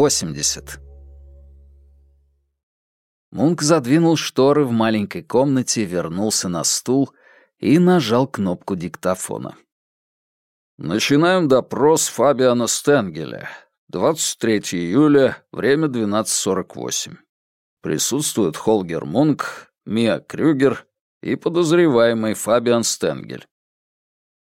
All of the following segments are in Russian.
80. Мунк задвинул шторы в маленькой комнате, вернулся на стул и нажал кнопку диктофона. «Начинаем допрос Фабиана Стенгеля. 23 июля, время 12.48. Присутствуют Холгер Мунк, Мия Крюгер и подозреваемый Фабиан Стенгель.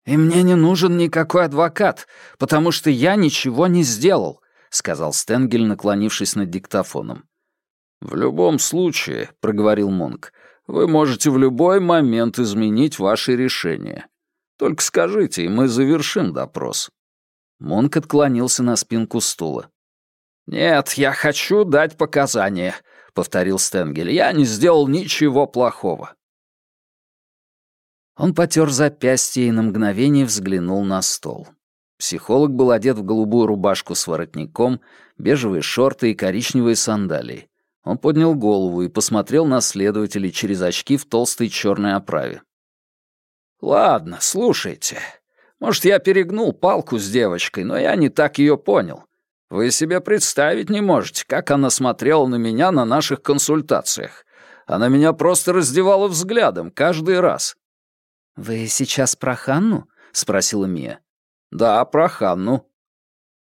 «И мне не нужен никакой адвокат, потому что я ничего не сделал», — сказал Стенгель, наклонившись над диктофоном. «В любом случае», — проговорил Монк, — «вы можете в любой момент изменить ваше решение. Только скажите, и мы завершим допрос». Монк отклонился на спинку стула. «Нет, я хочу дать показания», — повторил Стенгель. «Я не сделал ничего плохого». Он потер запястье и на мгновение взглянул на стол. Психолог был одет в голубую рубашку с воротником, бежевые шорты и коричневые сандалии. Он поднял голову и посмотрел на следователей через очки в толстой черной оправе. «Ладно, слушайте. Может, я перегнул палку с девочкой, но я не так ее понял. Вы себе представить не можете, как она смотрела на меня на наших консультациях. Она меня просто раздевала взглядом каждый раз. «Вы сейчас про Ханну?» — спросила Мия. «Да, про Ханну».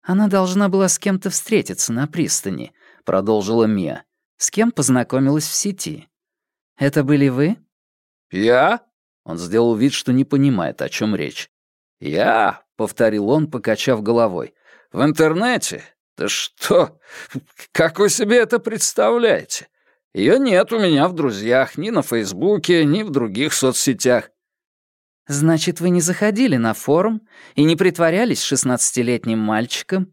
«Она должна была с кем-то встретиться на пристани», — продолжила Мия. «С кем познакомилась в сети? Это были вы?» «Я?» — он сделал вид, что не понимает, о чем речь. «Я?» — повторил он, покачав головой. «В интернете? Да что? Как вы себе это представляете? Ее нет у меня в друзьях, ни на Фейсбуке, ни в других соцсетях. «Значит, вы не заходили на форум и не притворялись шестнадцатилетним мальчиком?»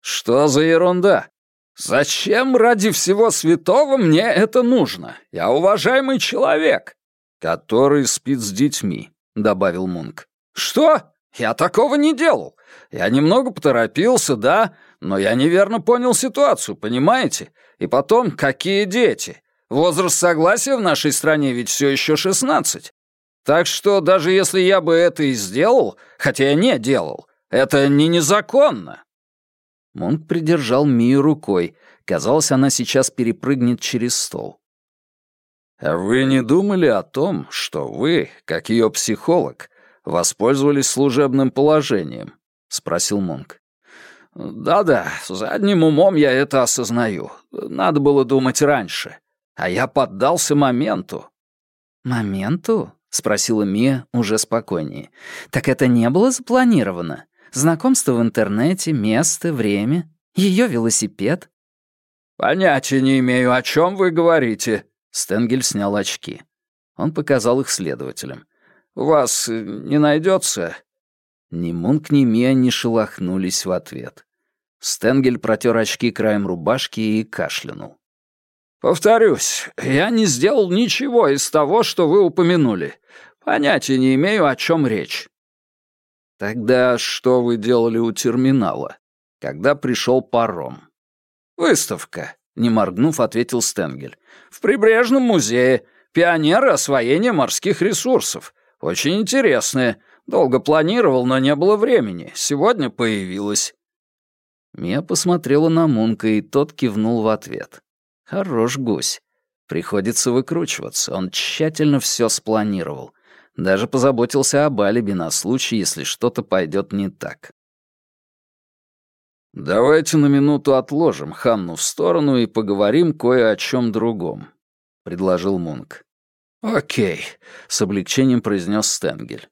«Что за ерунда? Зачем ради всего святого мне это нужно? Я уважаемый человек, который спит с детьми», — добавил Мунк. «Что? Я такого не делал. Я немного поторопился, да, но я неверно понял ситуацию, понимаете? И потом, какие дети? Возраст согласия в нашей стране ведь все еще шестнадцать. Так что даже если я бы это и сделал, хотя я не делал, это не незаконно». Мунк придержал Мию рукой. Казалось, она сейчас перепрыгнет через стол. «А вы не думали о том, что вы, как ее психолог, воспользовались служебным положением?» — спросил Мунк. «Да-да, задним умом я это осознаю. Надо было думать раньше. А я поддался моменту». «Моменту?» — спросила Мия уже спокойнее. «Так это не было запланировано? Знакомство в интернете, место, время, ее велосипед?» «Понятия не имею, о чем вы говорите», — Стенгель снял очки. Он показал их следователям. «У вас не найдется?» Ни Мунк, ни Мия не шелохнулись в ответ. Стенгель протер очки краем рубашки и кашлянул. «Повторюсь, я не сделал ничего из того, что вы упомянули. Понятия не имею, о чем речь». «Тогда что вы делали у терминала, когда пришел паром?» «Выставка», — не моргнув, ответил Стенгель. «В прибрежном музее. Пионеры освоения морских ресурсов. Очень интересное. Долго планировал, но не было времени. Сегодня появилось». Мия посмотрела на Мунка, и тот кивнул в ответ. Хорош гусь. Приходится выкручиваться. Он тщательно все спланировал. Даже позаботился об алиби на случай, если что-то пойдет не так. «Давайте на минуту отложим Ханну в сторону и поговорим кое о чем другом», — предложил Мунк. «Окей», — с облегчением произнес Стенгель.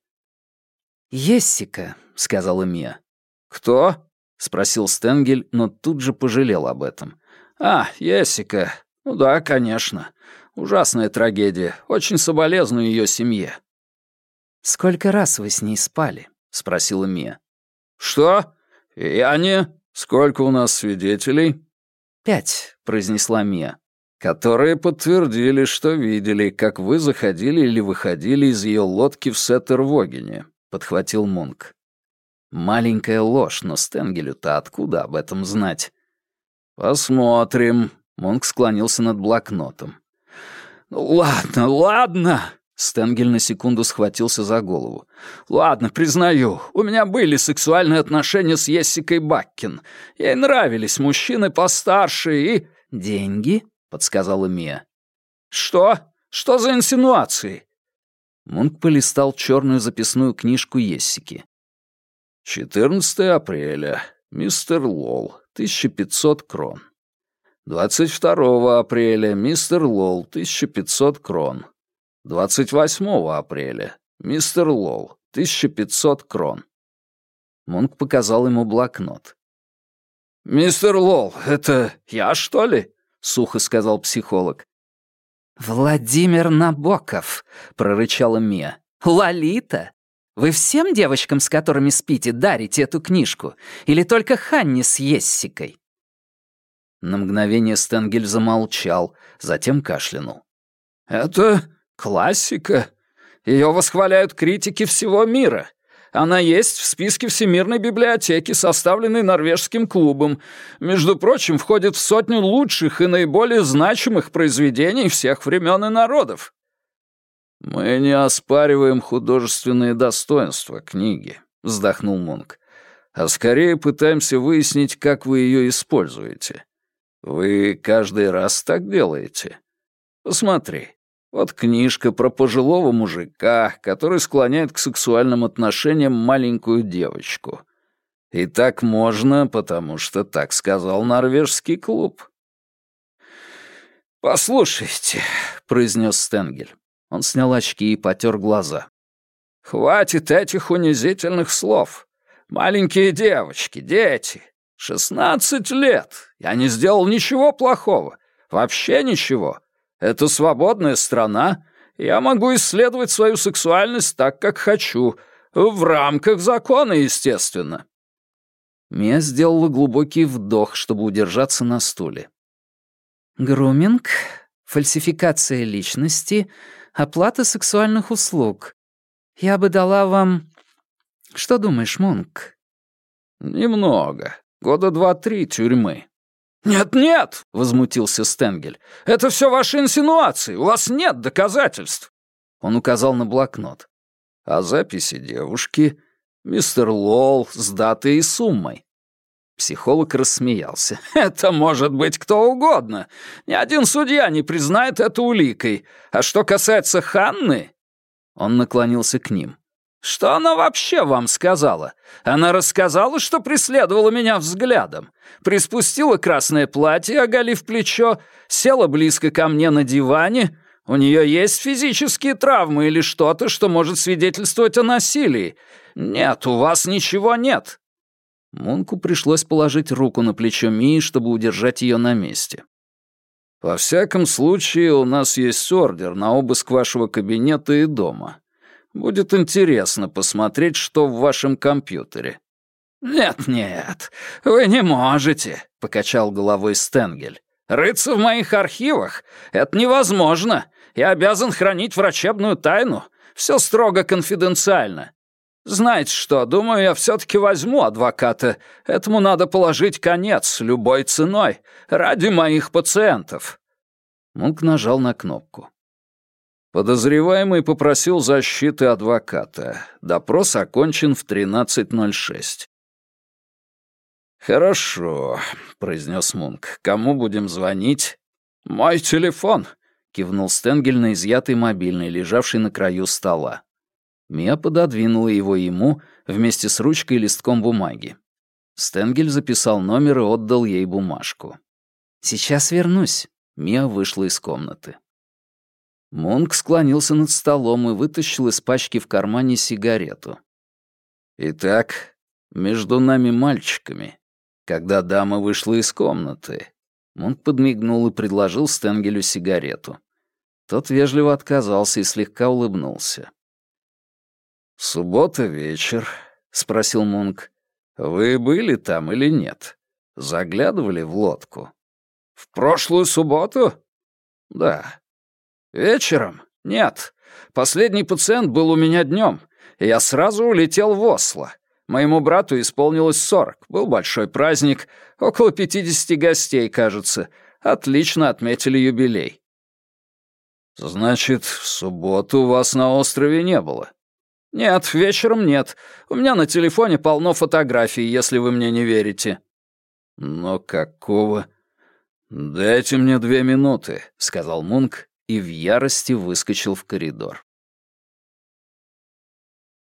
«Ессика», — сказала Мия. «Кто?» — спросил Стенгель, но тут же пожалел об этом. «А, Есика. Ну да, конечно. Ужасная трагедия. Очень соболезную ее семье». «Сколько раз вы с ней спали?» — спросила Мия. «Что? Я не... Сколько у нас свидетелей?» «Пять», — произнесла Мия. «Которые подтвердили, что видели, как вы заходили или выходили из ее лодки в Сеттервогене», — подхватил Мунк. Маленькая ложь, но Стенгелю-то откуда об этом знать? «Посмотрим», — Монк склонился над блокнотом. «Ладно, ладно», Стенгель на секунду схватился за голову. «Ладно, признаю, у меня были сексуальные отношения с Ессикой Баккин. Ей нравились мужчины постарше и...» «Деньги?» — подсказала Мия. «Что? Что за инсинуации?» Мунк полистал черную записную книжку Ессики. «14 апреля. Мистер Лол. 1500 крон. 22 апреля. Мистер Лол. 1500 крон. 28 апреля. Мистер Лол. 1500 крон. Мунк показал ему блокнот. «Мистер Лол, это я, что ли?» — сухо сказал психолог. «Владимир Набоков», — прорычала Мия. «Лолита? Вы всем девочкам, с которыми спите, дарите эту книжку? Или только Ханне с Ессикой?» На мгновение Стенгель замолчал, затем кашлянул. «Это Классика. Ее восхваляют критики всего мира. Она есть в списке Всемирной библиотеки, составленной норвежским клубом. Между прочим, входит в сотню лучших и наиболее значимых произведений всех времен и народов. «Мы не оспариваем художественные достоинства книги», — вздохнул Мунк, «а скорее пытаемся выяснить, как вы ее используете. Вы каждый раз так делаете? Посмотри, вот книжка про пожилого мужика, который склоняет к сексуальным отношениям маленькую девочку. И так можно, потому что так сказал норвежский клуб. «Послушайте», — произнес Стенгель. Он снял очки и потер глаза. «Хватит этих унизительных слов. Маленькие девочки, дети. Шестнадцать лет. Я не сделал ничего плохого. Вообще ничего. Это свободная страна. Я могу исследовать свою сексуальность так, как хочу. В рамках закона, естественно». Мия сделала глубокий вдох, чтобы удержаться на стуле. «Груминг, фальсификация личности, оплата сексуальных услуг. Я бы дала вам... Что думаешь, Монк?» «Немного. Года два-три тюрьмы. «Нет-нет!» — возмутился Стенгель. «Это все ваши инсинуации. У вас нет доказательств!» Он указал на блокнот. «А записи девушки? Мистер Лол с датой и суммой». Психолог рассмеялся. «Это может быть кто угодно. Ни один судья не признает это уликой. А что касается Ханны...» Он наклонился к ним. Что она вообще вам сказала? Она рассказала, что преследовала меня взглядом. Приспустила красное платье, оголив плечо, села близко ко мне на диване. У нее есть физические травмы или что-то, что может свидетельствовать о насилии. Нет, у вас ничего нет». Мунку пришлось положить руку на плечо Мии, чтобы удержать ее на месте. «Во всяком случае, у нас есть ордер на обыск вашего кабинета и дома. Будет интересно посмотреть, что в вашем компьютере». «Нет-нет, вы не можете», — покачал головой Стенгель. «Рыться в моих архивах? Это невозможно. Я обязан хранить врачебную тайну. Все строго конфиденциально. Знаете что, думаю, я все-таки возьму адвоката. Этому надо положить конец любой ценой, ради моих пациентов». Мунк нажал на кнопку. Подозреваемый попросил защиты адвоката. Допрос окончен в 13.06. «Хорошо», — произнес Мунк. «Кому будем звонить?» «Мой телефон», — кивнул Стенгель на изъятый мобильный, лежавший на краю стола. Мия пододвинула его ему вместе с ручкой и листком бумаги. Стенгель записал номер и отдал ей бумажку. «Сейчас вернусь», — Мия вышла из комнаты. Мунк склонился над столом и вытащил из пачки в кармане сигарету. «Итак, между нами мальчиками, когда дама вышла из комнаты...» Мунк подмигнул и предложил Стенгелю сигарету. Тот вежливо отказался и слегка улыбнулся. «Суббота вечер», — спросил Мунк. «Вы были там или нет? Заглядывали в лодку?» «В прошлую субботу?» «Да. «Вечером? Нет. Последний пациент был у меня днем, и я сразу улетел в Осло. Моему брату исполнилось сорок. Был большой праздник. Около пятидесяти гостей, кажется. Отлично отметили юбилей». «Значит, в субботу вас на острове не было?» «Нет, вечером нет. У меня на телефоне полно фотографий, если вы мне не верите». «Но какого...» «Дайте мне две минуты», — сказал Мунк и в ярости выскочил в коридор.